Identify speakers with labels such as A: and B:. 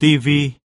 A: tivi